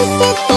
Twisted